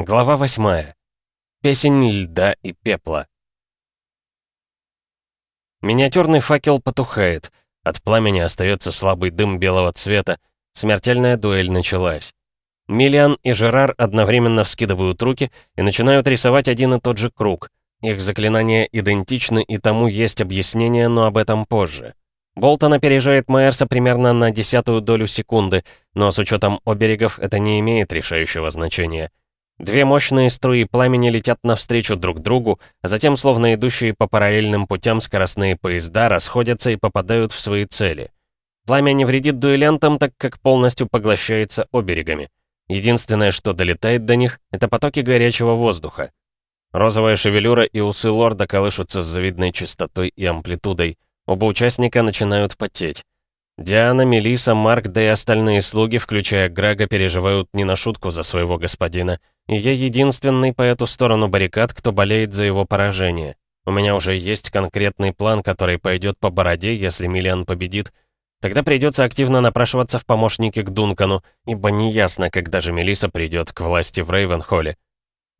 Глава восьмая. Песень льда и пепла. Миниатюрный факел потухает. От пламени остается слабый дым белого цвета. Смертельная дуэль началась. Миллиан и Жерар одновременно вскидывают руки и начинают рисовать один и тот же круг. Их заклинания идентичны, и тому есть объяснение, но об этом позже. Болтон опережает Майерса примерно на десятую долю секунды, но с учетом оберегов это не имеет решающего значения. Две мощные струи пламени летят навстречу друг другу, а затем, словно идущие по параллельным путям скоростные поезда, расходятся и попадают в свои цели. Пламя не вредит дуэлянтам, так как полностью поглощается оберегами. Единственное, что долетает до них, это потоки горячего воздуха. Розовая шевелюра и усы лорда колышутся с завидной частотой и амплитудой. Оба участника начинают потеть. Диана, Мелиса, Марк, да и остальные слуги, включая Грага, переживают не на шутку за своего господина. И я единственный по эту сторону баррикад, кто болеет за его поражение. У меня уже есть конкретный план, который пойдет по бороде, если Миллиан победит. Тогда придется активно напрашиваться в помощники к Дункану, ибо неясно, когда же Мелиса придет к власти в Рейвенхолле.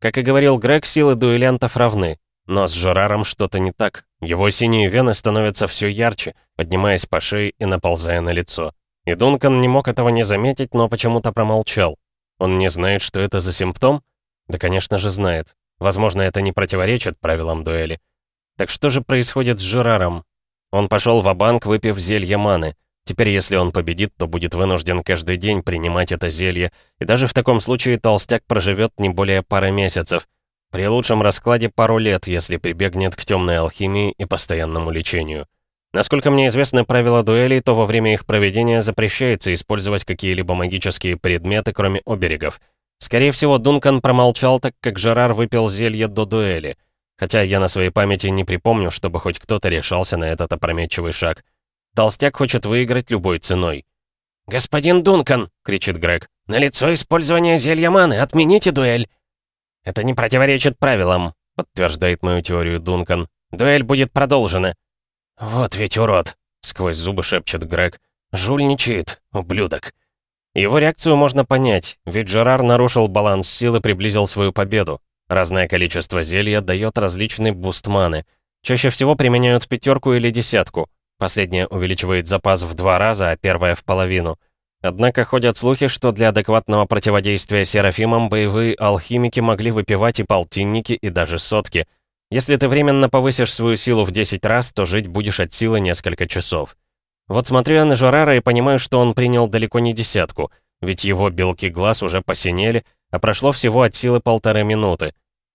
Как и говорил Грег, силы дуэлянтов равны. Но с Жераром что-то не так. Его синие вены становятся все ярче, поднимаясь по шее и наползая на лицо. И Дункан не мог этого не заметить, но почему-то промолчал. Он не знает, что это за симптом? Да, конечно же, знает. Возможно, это не противоречит правилам дуэли. Так что же происходит с Жераром? Он пошел в банк выпив зелье маны. Теперь, если он победит, то будет вынужден каждый день принимать это зелье, и даже в таком случае толстяк проживет не более пары месяцев — при лучшем раскладе пару лет, если прибегнет к темной алхимии и постоянному лечению. Насколько мне известны правила дуэлей, то во время их проведения запрещается использовать какие-либо магические предметы, кроме оберегов. Скорее всего, Дункан промолчал, так как Жерар выпил зелье до дуэли. Хотя я на своей памяти не припомню, чтобы хоть кто-то решался на этот опрометчивый шаг. Толстяк хочет выиграть любой ценой. «Господин Дункан!» — кричит Грег. «На лицо использование зелья маны! Отмените дуэль!» «Это не противоречит правилам», — подтверждает мою теорию Дункан. «Дуэль будет продолжена». «Вот ведь урод», — сквозь зубы шепчет Грег. «Жульничает, ублюдок». Его реакцию можно понять, ведь Жерар нарушил баланс сил и приблизил свою победу. Разное количество зелья дает различный буст маны. Чаще всего применяют пятерку или десятку. Последняя увеличивает запас в два раза, а первая в половину. Однако ходят слухи, что для адекватного противодействия серафимам боевые алхимики могли выпивать и полтинники, и даже сотки. Если ты временно повысишь свою силу в 10 раз, то жить будешь от силы несколько часов. Вот смотрю я на Жорара и понимаю, что он принял далеко не десятку, ведь его белки глаз уже посинели, а прошло всего от силы полторы минуты.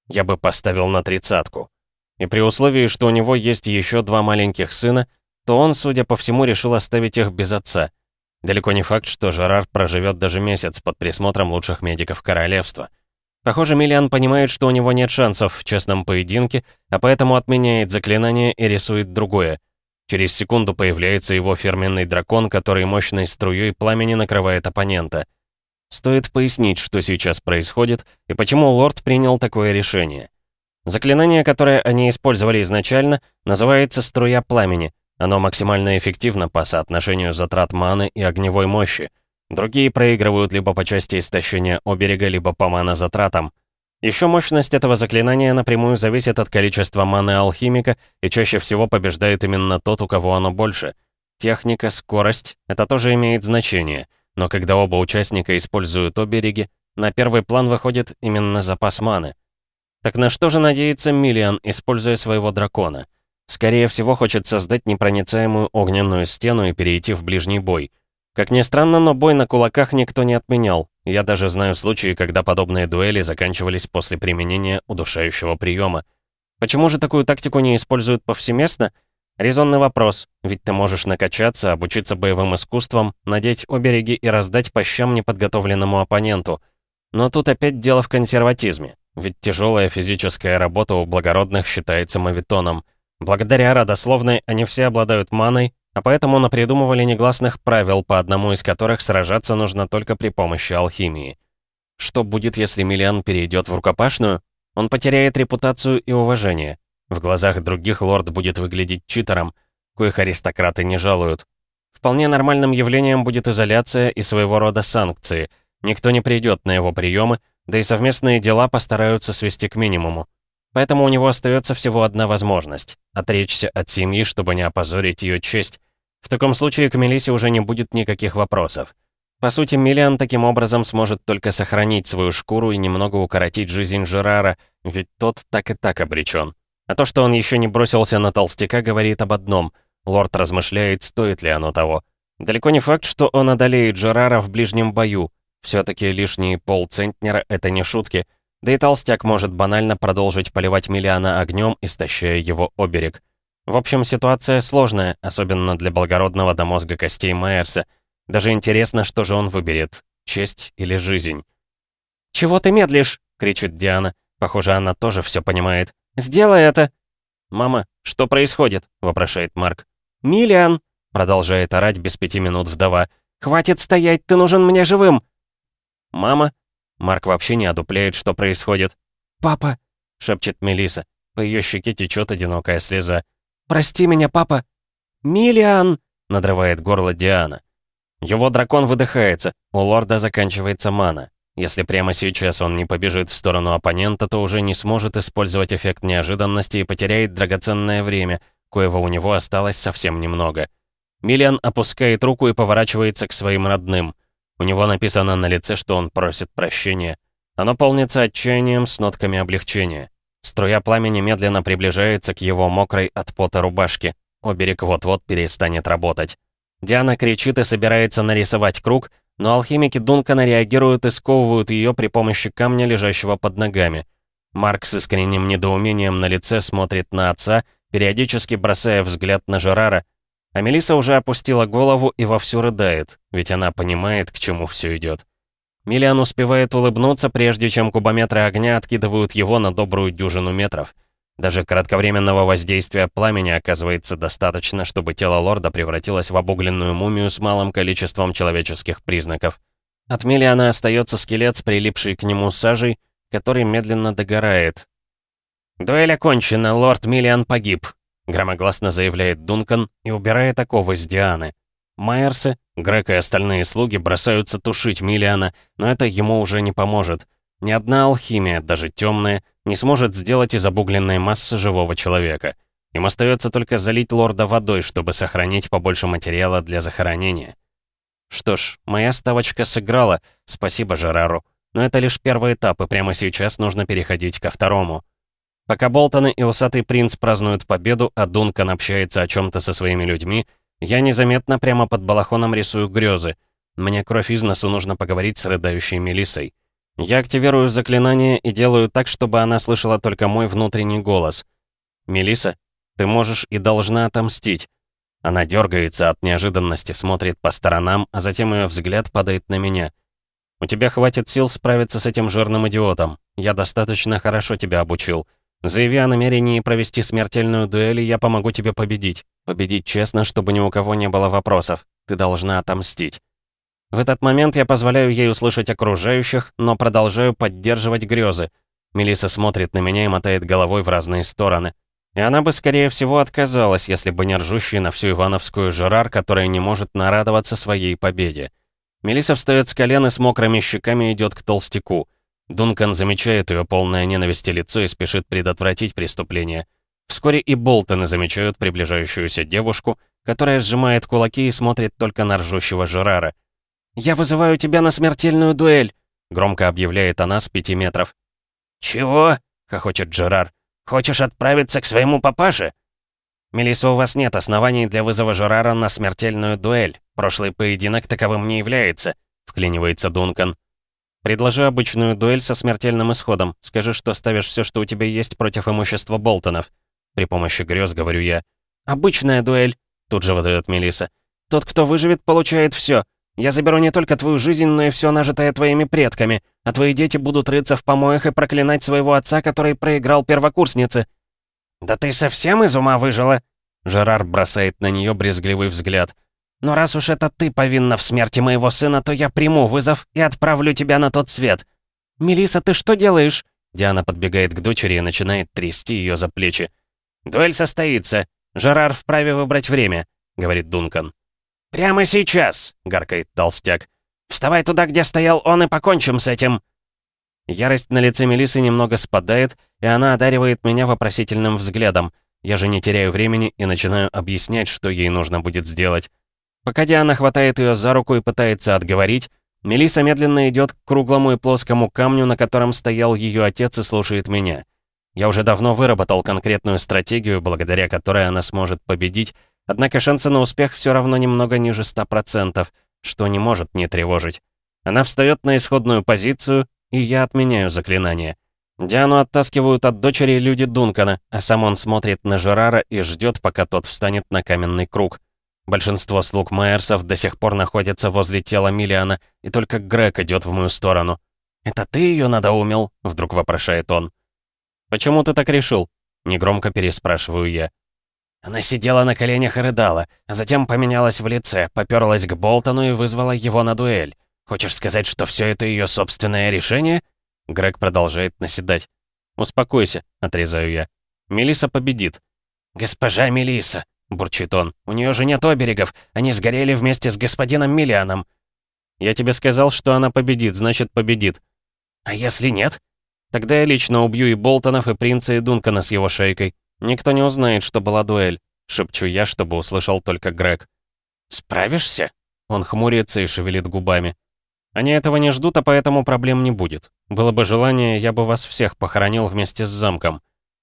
Я бы поставил на тридцатку. И при условии, что у него есть еще два маленьких сына, то он, судя по всему, решил оставить их без отца — Далеко не факт, что Жерар проживет даже месяц под присмотром лучших медиков королевства. Похоже, Миллиан понимает, что у него нет шансов в честном поединке, а поэтому отменяет заклинание и рисует другое. Через секунду появляется его фирменный дракон, который мощной струей пламени накрывает оппонента. Стоит пояснить, что сейчас происходит и почему лорд принял такое решение. Заклинание, которое они использовали изначально, называется «Струя пламени», оно максимально эффективно по соотношению затрат маны и огневой мощи. Другие проигрывают либо по части истощения оберега, либо по мана-затратам. Еще мощность этого заклинания напрямую зависит от количества маны алхимика, и чаще всего побеждает именно тот, у кого оно больше. Техника, скорость — это тоже имеет значение, но когда оба участника используют обереги, на первый план выходит именно запас маны. Так на что же надеется Миллиан, используя своего дракона? Скорее всего, хочет создать непроницаемую огненную стену и перейти в ближний бой. Как ни странно, но бой на кулаках никто не отменял. Я даже знаю случаи, когда подобные дуэли заканчивались после применения удушающего приема. Почему же такую тактику не используют повсеместно? Резонный вопрос, ведь ты можешь накачаться, обучиться боевым искусствам, надеть обереги и раздать по щам неподготовленному оппоненту. Но тут опять дело в консерватизме, ведь тяжелая физическая работа у благородных считается мавитоном. Благодаря родословной они все обладают маной, а поэтому напридумывали негласных правил, по одному из которых сражаться нужно только при помощи алхимии. Что будет, если Миллиан перейдет в рукопашную? Он потеряет репутацию и уважение. В глазах других лорд будет выглядеть читером, коих аристократы не жалуют. Вполне нормальным явлением будет изоляция и своего рода санкции. Никто не придет на его приемы, да и совместные дела постараются свести к минимуму. Поэтому у него остается всего одна возможность — отречься от семьи, чтобы не опозорить ее честь. В таком случае к Мелисе уже не будет никаких вопросов. По сути, Миллиан таким образом сможет только сохранить свою шкуру и немного укоротить жизнь Жерара, ведь тот так и так обречен. А то, что он еще не бросился на толстяка, говорит об одном. Лорд размышляет, стоит ли оно того. Далеко не факт, что он одолеет Жерара в ближнем бою. Все-таки лишние полцентнера — это не шутки. Да и толстяк может банально продолжить поливать Миллиана огнем, истощая его оберег. В общем, ситуация сложная, особенно для благородного до мозга костей Майерса. Даже интересно, что же он выберет — честь или жизнь. «Чего ты медлишь?» — кричит Диана. Похоже, она тоже все понимает. «Сделай это!» «Мама, что происходит?» — вопрошает Марк. «Миллиан!» — продолжает орать без пяти минут вдова. «Хватит стоять, ты нужен мне живым!» «Мама?» Марк вообще не одупляет, что происходит. «Папа!» — шепчет Мелиса. По ее щеке течет одинокая слеза. «Прости меня, папа!» «Миллиан!» — надрывает горло Диана. Его дракон выдыхается, у лорда заканчивается мана. Если прямо сейчас он не побежит в сторону оппонента, то уже не сможет использовать эффект неожиданности и потеряет драгоценное время, коего у него осталось совсем немного. Миллиан опускает руку и поворачивается к своим родным. У него написано на лице, что он просит прощения. Оно полнится отчаянием с нотками облегчения. Струя пламени медленно приближается к его мокрой от пота рубашке. Оберег вот-вот перестанет работать. Диана кричит и собирается нарисовать круг, но алхимики Дункана реагируют и сковывают ее при помощи камня, лежащего под ногами. Марк с искренним недоумением на лице смотрит на отца, периодически бросая взгляд на Жерара, а Мелиса уже опустила голову и вовсю рыдает, ведь она понимает, к чему все идет. Миллиан успевает улыбнуться, прежде чем кубометры огня откидывают его на добрую дюжину метров. Даже кратковременного воздействия пламени оказывается достаточно, чтобы тело лорда превратилось в обугленную мумию с малым количеством человеческих признаков. От Миллиана остается скелет с прилипшей к нему сажей, который медленно догорает. «Дуэль окончена, лорд Миллиан погиб», — громогласно заявляет Дункан и убирает оковы с Дианы. Майерсы, Грег и остальные слуги бросаются тушить Миллиана, но это ему уже не поможет. Ни одна алхимия, даже темная, не сможет сделать из обугленной массы живого человека. Им остается только залить лорда водой, чтобы сохранить побольше материала для захоронения. Что ж, моя ставочка сыграла, спасибо Жерару. Но это лишь первый этап, и прямо сейчас нужно переходить ко второму. Пока Болтон и Усатый Принц празднуют победу, а Дункан общается о чем то со своими людьми, я незаметно прямо под балахоном рисую грезы. Мне кровь из носу нужно поговорить с рыдающей Мелиссой. Я активирую заклинание и делаю так, чтобы она слышала только мой внутренний голос. Мелиса, ты можешь и должна отомстить». Она дергается от неожиданности, смотрит по сторонам, а затем ее взгляд падает на меня. «У тебя хватит сил справиться с этим жирным идиотом. Я достаточно хорошо тебя обучил. Заяви о намерении провести смертельную дуэль, и я помогу тебе победить. Победить честно, чтобы ни у кого не было вопросов. Ты должна отомстить». В этот момент я позволяю ей услышать окружающих, но продолжаю поддерживать грезы. Мелиса смотрит на меня и мотает головой в разные стороны. И она бы, скорее всего, отказалась, если бы не ржущий на всю Ивановскую Жерар, который не может нарадоваться своей победе. Мелиса встает с колен и с мокрыми щеками идет к толстяку. Дункан замечает ее полное ненависти лицо и спешит предотвратить преступление. Вскоре и Болтоны замечают приближающуюся девушку, которая сжимает кулаки и смотрит только на ржущего Жерара. «Я вызываю тебя на смертельную дуэль», — громко объявляет она с пяти метров. «Чего?» — хохочет Джерар. «Хочешь отправиться к своему папаше?» «Мелисса, у вас нет оснований для вызова Жерара на смертельную дуэль. Прошлый поединок таковым не является», — вклинивается Дункан. «Предложи обычную дуэль со смертельным исходом. Скажи, что ставишь все, что у тебя есть против имущества Болтонов». При помощи грез говорю я. «Обычная дуэль», — тут же выдает Мелиса. «Тот, кто выживет, получает все. Я заберу не только твою жизнь, но и все нажитое твоими предками, а твои дети будут рыться в помоях и проклинать своего отца, который проиграл первокурснице». «Да ты совсем из ума выжила?» Жерар бросает на нее брезгливый взгляд. «Но раз уж это ты повинна в смерти моего сына, то я приму вызов и отправлю тебя на тот свет». Мелиса, ты что делаешь?» Диана подбегает к дочери и начинает трясти ее за плечи. «Дуэль состоится. Жерар вправе выбрать время», — говорит Дункан. «Прямо сейчас!» — гаркает толстяк. Вставай туда, где стоял он, и покончим с этим!» Ярость на лице Мелисы немного спадает, и она одаривает меня вопросительным взглядом. Я же не теряю времени и начинаю объяснять, что ей нужно будет сделать. Пока Диана хватает ее за руку и пытается отговорить, Мелиса медленно идет к круглому и плоскому камню, на котором стоял ее отец и слушает меня. Я уже давно выработал конкретную стратегию, благодаря которой она сможет победить, однако шансы на успех все равно немного ниже 100%, что не может не тревожить. Она встает на исходную позицию, и я отменяю заклинание. Диану оттаскивают от дочери люди Дункана, а сам он смотрит на Жерара и ждет, пока тот встанет на каменный круг. Большинство слуг Майерсов до сих пор находятся возле тела Миллиана, и только Грег идет в мою сторону. «Это ты ее надоумил?» — вдруг вопрошает он. «Почему ты так решил?» — негромко переспрашиваю я. Она сидела на коленях и рыдала, а затем поменялась в лице, попёрлась к Болтону и вызвала его на дуэль. Хочешь сказать, что все это ее собственное решение?» Грег продолжает наседать. «Успокойся», — отрезаю я. Мелиса победит». «Госпожа Мелиса, бурчит он. «У нее же нет оберегов. Они сгорели вместе с господином Миллианом». «Я тебе сказал, что она победит, значит, победит». «А если нет?» «Тогда я лично убью и Болтонов, и принца, и Дункана с его шейкой. Никто не узнает, что была дуэль», — шепчу я, чтобы услышал только Грег. «Справишься?» Он хмурится и шевелит губами. Они этого не ждут, а поэтому проблем не будет. Было бы желание, я бы вас всех похоронил вместе с замком,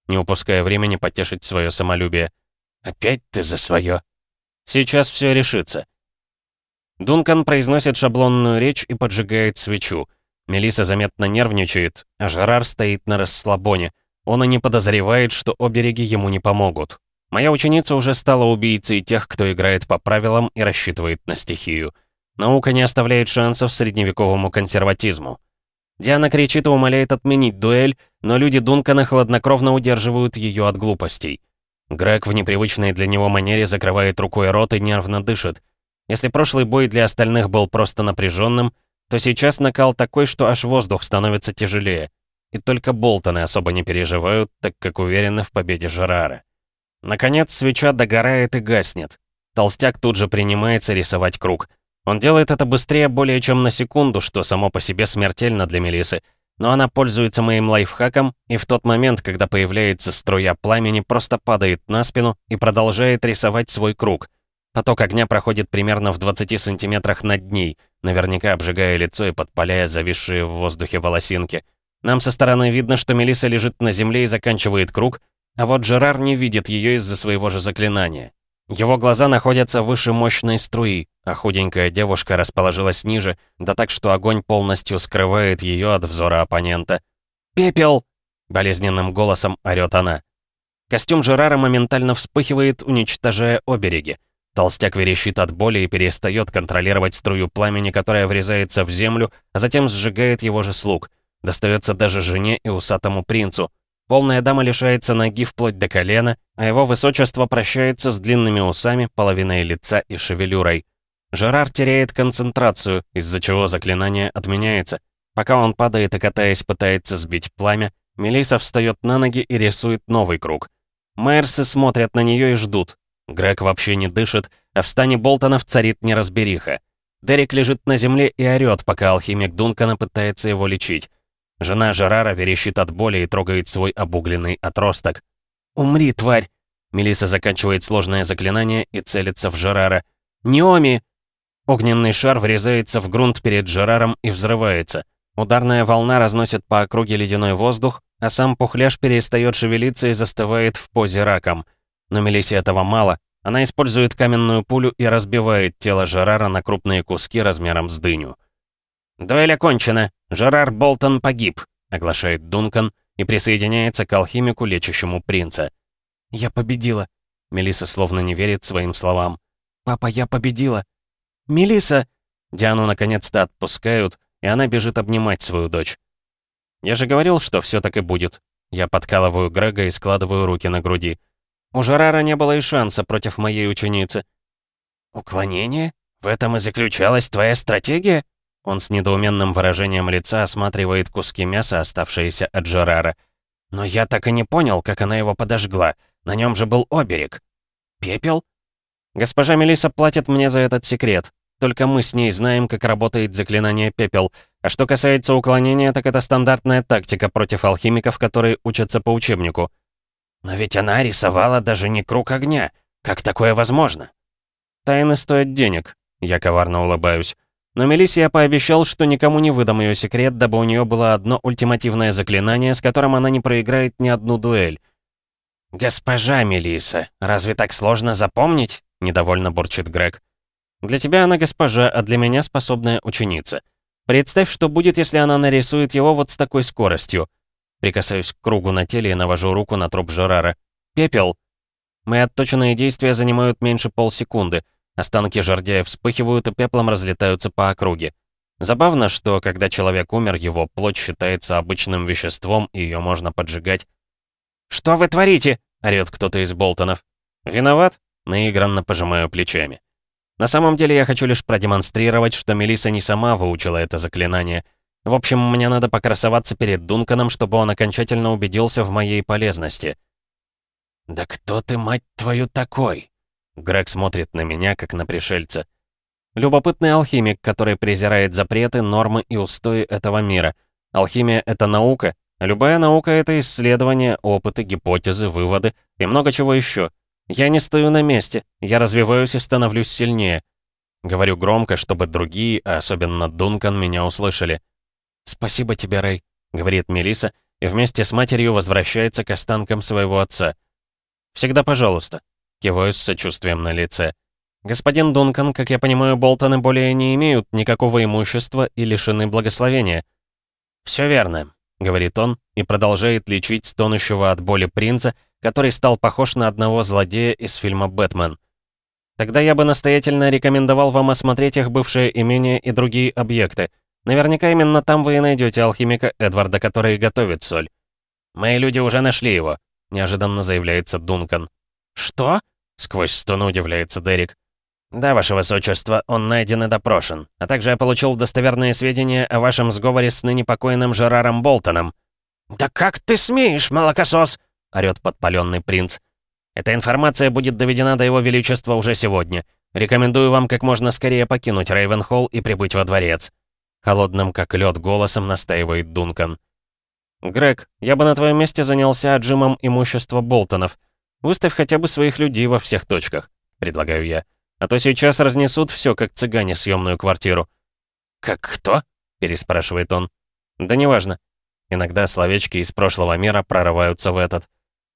не упуская времени потешить свое самолюбие. Опять ты за свое. Сейчас все решится. Дункан произносит шаблонную речь и поджигает свечу. Мелиса заметно нервничает, а Жерар стоит на расслабоне. Он и не подозревает, что обереги ему не помогут. Моя ученица уже стала убийцей тех, кто играет по правилам и рассчитывает на стихию. Наука не оставляет шансов средневековому консерватизму. Диана кричит и умоляет отменить дуэль, но люди Дункана хладнокровно удерживают ее от глупостей. Грег в непривычной для него манере закрывает рукой рот и нервно дышит. Если прошлый бой для остальных был просто напряженным, то сейчас накал такой, что аж воздух становится тяжелее. И только Болтоны особо не переживают, так как уверены в победе Жерара. Наконец, свеча догорает и гаснет. Толстяк тут же принимается рисовать круг — он делает это быстрее более чем на секунду, что само по себе смертельно для Мелисы. Но она пользуется моим лайфхаком, и в тот момент, когда появляется струя пламени, просто падает на спину и продолжает рисовать свой круг. Поток огня проходит примерно в 20 сантиметрах над ней, наверняка обжигая лицо и подпаляя зависшие в воздухе волосинки. Нам со стороны видно, что Мелиса лежит на земле и заканчивает круг, а вот Жерар не видит ее из-за своего же заклинания. Его глаза находятся выше мощной струи, а худенькая девушка расположилась ниже, да так, что огонь полностью скрывает ее от взора оппонента. «Пепел!» — болезненным голосом орёт она. Костюм Жерара моментально вспыхивает, уничтожая обереги. Толстяк верещит от боли и перестает контролировать струю пламени, которая врезается в землю, а затем сжигает его же слуг. Достается даже жене и усатому принцу. Полная дама лишается ноги вплоть до колена, а его высочество прощается с длинными усами, половиной лица и шевелюрой. Жерар теряет концентрацию, из-за чего заклинание отменяется. Пока он падает и катаясь пытается сбить пламя, Мелиса встает на ноги и рисует новый круг. Майерсы смотрят на нее и ждут. Грег вообще не дышит, а в стане Болтонов царит неразбериха. Дерек лежит на земле и орёт, пока алхимик Дункана пытается его лечить. Жена Жерара верещит от боли и трогает свой обугленный отросток. «Умри, тварь!» Мелиса заканчивает сложное заклинание и целится в Жерара. «Неоми!» Огненный шар врезается в грунт перед Жераром и взрывается. Ударная волна разносит по округе ледяной воздух, а сам пухляж перестает шевелиться и застывает в позе раком. Но Мелисе этого мало. Она использует каменную пулю и разбивает тело Жерара на крупные куски размером с дыню. «Дуэль окончена. Жерар Болтон погиб», — оглашает Дункан и присоединяется к алхимику, лечащему принца. «Я победила». Мелиса словно не верит своим словам. «Папа, я победила». «Мелиса!» Диану наконец-то отпускают, и она бежит обнимать свою дочь. «Я же говорил, что все так и будет». Я подкалываю Грега и складываю руки на груди. У Жерара не было и шанса против моей ученицы. «Уклонение? В этом и заключалась твоя стратегия?» Он с недоуменным выражением лица осматривает куски мяса, оставшиеся от Жерара. «Но я так и не понял, как она его подожгла. На нем же был оберег. Пепел?» «Госпожа Мелиса платит мне за этот секрет». только мы с ней знаем, как работает заклинание «Пепел». А что касается уклонения, так это стандартная тактика против алхимиков, которые учатся по учебнику. Но ведь она рисовала даже не круг огня. Как такое возможно? Тайны стоят денег, я коварно улыбаюсь. Но Мелиссе я пообещал, что никому не выдам ее секрет, дабы у нее было одно ультимативное заклинание, с которым она не проиграет ни одну дуэль. «Госпожа Мелиса, разве так сложно запомнить?» — недовольно бурчит Грег. «Для тебя она госпожа, а для меня способная ученица. Представь, что будет, если она нарисует его вот с такой скоростью». Прикасаюсь к кругу на теле и навожу руку на труп Жерара. «Пепел!» Мои отточенные действия занимают меньше полсекунды. Останки жердяя вспыхивают и пеплом разлетаются по округе. Забавно, что когда человек умер, его плоть считается обычным веществом, и ее можно поджигать. «Что вы творите?» — орёт кто-то из Болтонов. «Виноват?» — наигранно пожимаю плечами. На самом деле я хочу лишь продемонстрировать, что Мелиса не сама выучила это заклинание. В общем, мне надо покрасоваться перед Дунканом, чтобы он окончательно убедился в моей полезности. «Да кто ты, мать твою, такой?» Грег смотрит на меня, как на пришельца. Любопытный алхимик, который презирает запреты, нормы и устои этого мира. Алхимия — это наука, Любая наука — это исследования, опыты, гипотезы, выводы и много чего еще. Я не стою на месте, я развиваюсь и становлюсь сильнее. Говорю громко, чтобы другие, а особенно Дункан, меня услышали. «Спасибо тебе, Рэй», — говорит Мелиса, и вместе с матерью возвращается к останкам своего отца. «Всегда пожалуйста», — киваю с сочувствием на лице. «Господин Дункан, как я понимаю, Болтоны более не имеют никакого имущества и лишены благословения». «Все верно говорит он и продолжает лечить стонущего от боли принца, который стал похож на одного злодея из фильма «Бэтмен». Тогда я бы настоятельно рекомендовал вам осмотреть их бывшее имение и другие объекты. Наверняка именно там вы и найдете алхимика Эдварда, который готовит соль. «Мои люди уже нашли его», — неожиданно заявляется Дункан. «Что?» — сквозь стон удивляется Дерек. «Да, ваше высочество, он найден и допрошен. А также я получил достоверные сведения о вашем сговоре с ныне покойным Жераром Болтоном». «Да как ты смеешь, молокосос?» — орёт подпаленный принц. «Эта информация будет доведена до его величества уже сегодня. Рекомендую вам как можно скорее покинуть Рейвенхолл и прибыть во дворец». Холодным, как лед, голосом настаивает Дункан. «Грег, я бы на твоем месте занялся отжимом имущества Болтонов. Выставь хотя бы своих людей во всех точках», — предлагаю я. А то сейчас разнесут все, как цыгане, съемную квартиру». «Как кто?» — переспрашивает он. «Да неважно. Иногда словечки из прошлого мира прорываются в этот.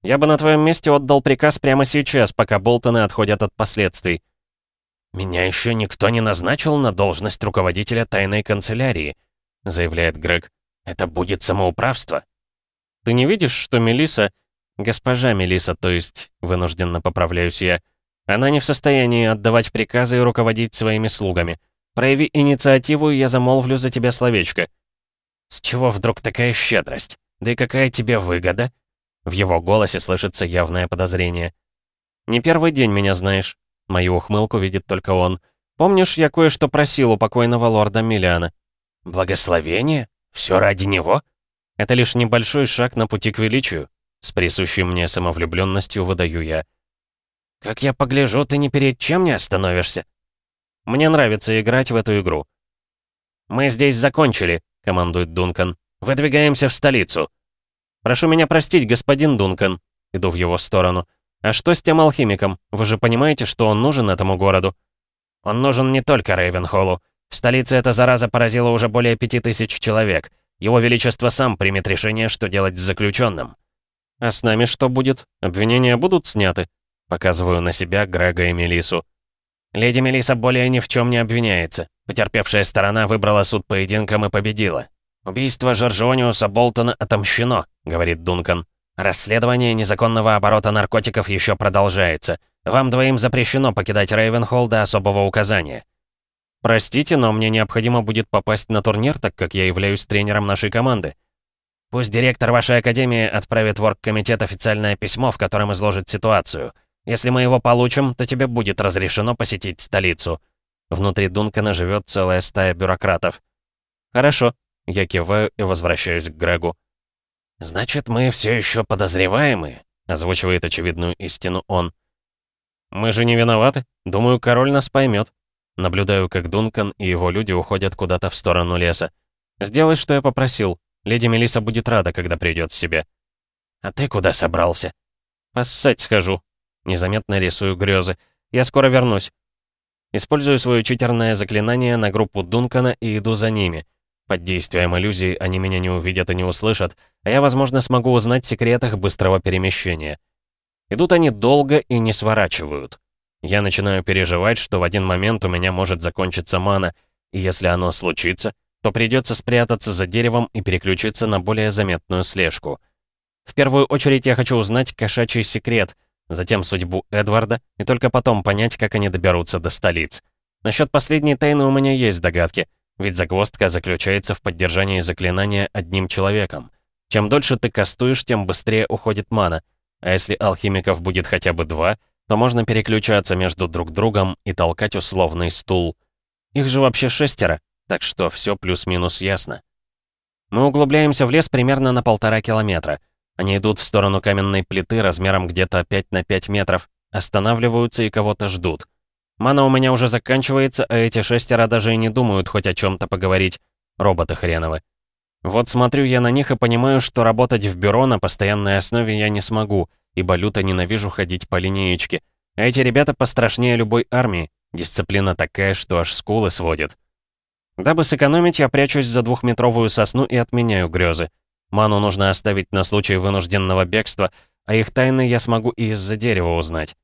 Я бы на твоем месте отдал приказ прямо сейчас, пока Болтоны отходят от последствий». «Меня еще никто не назначил на должность руководителя тайной канцелярии», — заявляет Грег. «Это будет самоуправство». «Ты не видишь, что Мелиса, Госпожа Мелиса, то есть, вынужденно поправляюсь я, — она не в состоянии отдавать приказы и руководить своими слугами. Прояви инициативу, и я замолвлю за тебя словечко». «С чего вдруг такая щедрость? Да и какая тебе выгода?» В его голосе слышится явное подозрение. «Не первый день меня знаешь». Мою ухмылку видит только он. «Помнишь, я кое-что просил у покойного лорда Миллиана?» «Благословение? Все ради него?» «Это лишь небольшой шаг на пути к величию», — с присущей мне самовлюбленностью выдаю я. «Как я погляжу, ты ни перед чем не остановишься?» «Мне нравится играть в эту игру». «Мы здесь закончили», — командует Дункан. «Выдвигаемся в столицу». «Прошу меня простить, господин Дункан», — иду в его сторону. «А что с тем алхимиком? Вы же понимаете, что он нужен этому городу?» «Он нужен не только Рейвенхоллу. В столице эта зараза поразила уже более пяти тысяч человек. Его Величество сам примет решение, что делать с заключенным». «А с нами что будет? Обвинения будут сняты?» Показываю на себя Грега и Мелису. Леди Мелиса более ни в чем не обвиняется. Потерпевшая сторона выбрала суд поединком и победила. «Убийство Жоржониуса Болтона отомщено», — говорит Дункан. «Расследование незаконного оборота наркотиков еще продолжается. Вам двоим запрещено покидать Рейвенхолл до особого указания». «Простите, но мне необходимо будет попасть на турнир, так как я являюсь тренером нашей команды». «Пусть директор вашей академии отправит в оргкомитет официальное письмо, в котором изложит ситуацию. Если мы его получим, то тебе будет разрешено посетить столицу. Внутри Дункана живет целая стая бюрократов. Хорошо. Я киваю и возвращаюсь к Грегу. «Значит, мы все еще подозреваемые», — озвучивает очевидную истину он. «Мы же не виноваты. Думаю, король нас поймет. Наблюдаю, как Дункан и его люди уходят куда-то в сторону леса. «Сделай, что я попросил. Леди Мелиса будет рада, когда придет в себя». «А ты куда собрался?» «Поссать схожу». Незаметно рисую грезы. «Я скоро вернусь». Использую свое читерное заклинание на группу Дункана и иду за ними. Под действием иллюзии они меня не увидят и не услышат, а я, возможно, смогу узнать секрет их быстрого перемещения. Идут они долго и не сворачивают. Я начинаю переживать, что в один момент у меня может закончиться мана, и если оно случится, то придется спрятаться за деревом и переключиться на более заметную слежку. В первую очередь я хочу узнать кошачий секрет, затем судьбу Эдварда, и только потом понять, как они доберутся до столиц. Насчет последней тайны у меня есть догадки, ведь загвоздка заключается в поддержании заклинания одним человеком. Чем дольше ты кастуешь, тем быстрее уходит мана, а если алхимиков будет хотя бы два — то можно переключаться между друг другом и толкать условный стул. Их же вообще шестеро, так что все плюс-минус ясно. Мы углубляемся в лес примерно на полтора километра. Они идут в сторону каменной плиты размером где-то 5 на 5 метров, останавливаются и кого-то ждут. Мана у меня уже заканчивается, а эти шестеро даже и не думают хоть о чем-то поговорить. Роботы хреновы. Вот смотрю я на них и понимаю, что работать в бюро на постоянной основе я не смогу — ибо люто ненавижу ходить по линеечке. А эти ребята пострашнее любой армии. Дисциплина такая, что аж скулы сводит. Дабы сэкономить, я прячусь за двухметровую сосну и отменяю грезы. Ману нужно оставить на случай вынужденного бегства, а их тайны я смогу и из-за дерева узнать.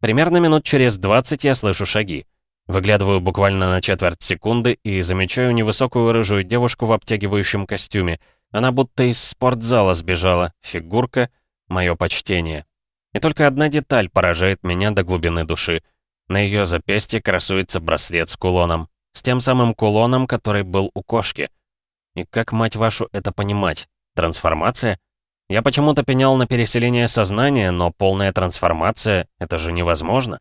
Примерно минут через 20 я слышу шаги. Выглядываю буквально на четверть секунды и замечаю невысокую рыжую девушку в обтягивающем костюме. Она будто из спортзала сбежала. Фигурка — Мое почтение. И только одна деталь поражает меня до глубины души. На ее запястье красуется браслет с кулоном. С тем самым кулоном, который был у кошки. И как, мать вашу, это понимать? Трансформация? Я почему-то пенял на переселение сознания, но полная трансформация — это же невозможно.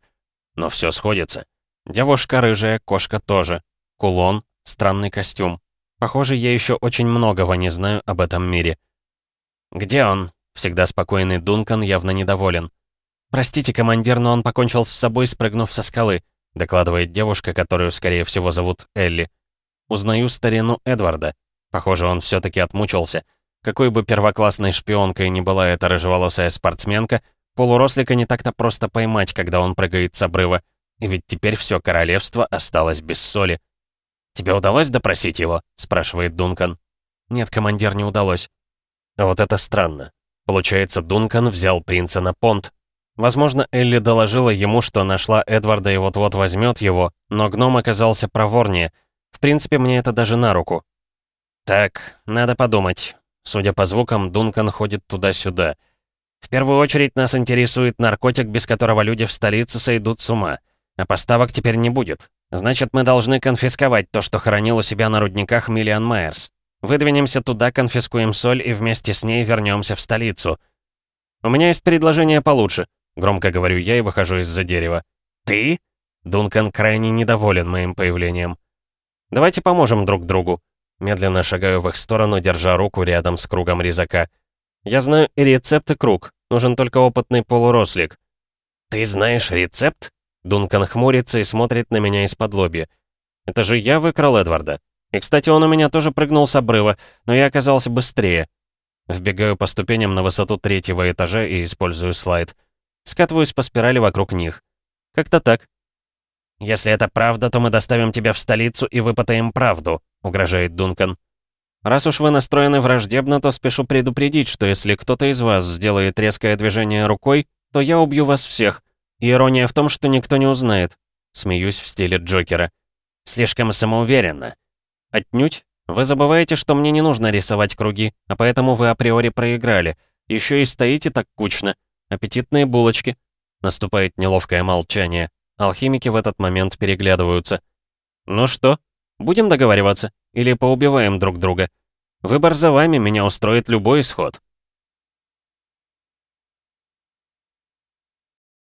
Но все сходится. Девушка рыжая, кошка тоже. Кулон, странный костюм. Похоже, я еще очень многого не знаю об этом мире. «Где он?» Всегда спокойный Дункан явно недоволен. «Простите, командир, но он покончил с собой, спрыгнув со скалы», докладывает девушка, которую, скорее всего, зовут Элли. Узнаю старину Эдварда. Похоже, он все-таки отмучился. Какой бы первоклассной шпионкой ни была эта рыжеволосая спортсменка, полурослика не так-то просто поймать, когда он прыгает с обрыва. И ведь теперь все королевство осталось без соли. «Тебе удалось допросить его?» — спрашивает Дункан. «Нет, командир, не удалось». А вот это странно. Получается, Дункан взял принца на понт. Возможно, Элли доложила ему, что нашла Эдварда и вот-вот возьмет его, но гном оказался проворнее. В принципе, мне это даже на руку. Так, надо подумать. Судя по звукам, Дункан ходит туда-сюда. В первую очередь нас интересует наркотик, без которого люди в столице сойдут с ума. А поставок теперь не будет. Значит, мы должны конфисковать то, что хранил у себя на рудниках Миллиан Майерс. Выдвинемся туда, конфискуем соль и вместе с ней вернемся в столицу. У меня есть предложение получше, громко говорю я и выхожу из-за дерева. Ты? Дункан крайне недоволен моим появлением. Давайте поможем друг другу. Медленно шагаю в их сторону, держа руку рядом с кругом резака. Я знаю и рецепт, и круг. Нужен только опытный полурослик. Ты знаешь рецепт? Дункан хмурится и смотрит на меня из-под лобья. Это же я выкрал Эдварда. И, кстати, он у меня тоже прыгнул с обрыва, но я оказался быстрее. Вбегаю по ступеням на высоту третьего этажа и использую слайд. Скатываюсь по спирали вокруг них. Как-то так. «Если это правда, то мы доставим тебя в столицу и выпытаем правду», — угрожает Дункан. «Раз уж вы настроены враждебно, то спешу предупредить, что если кто-то из вас сделает резкое движение рукой, то я убью вас всех. И ирония в том, что никто не узнает». Смеюсь в стиле Джокера. «Слишком самоуверенно. Отнюдь. Вы забываете, что мне не нужно рисовать круги, а поэтому вы априори проиграли. Еще и стоите так кучно. Аппетитные булочки. Наступает неловкое молчание. Алхимики в этот момент переглядываются. Ну что, будем договариваться? Или поубиваем друг друга? Выбор за вами, меня устроит любой исход.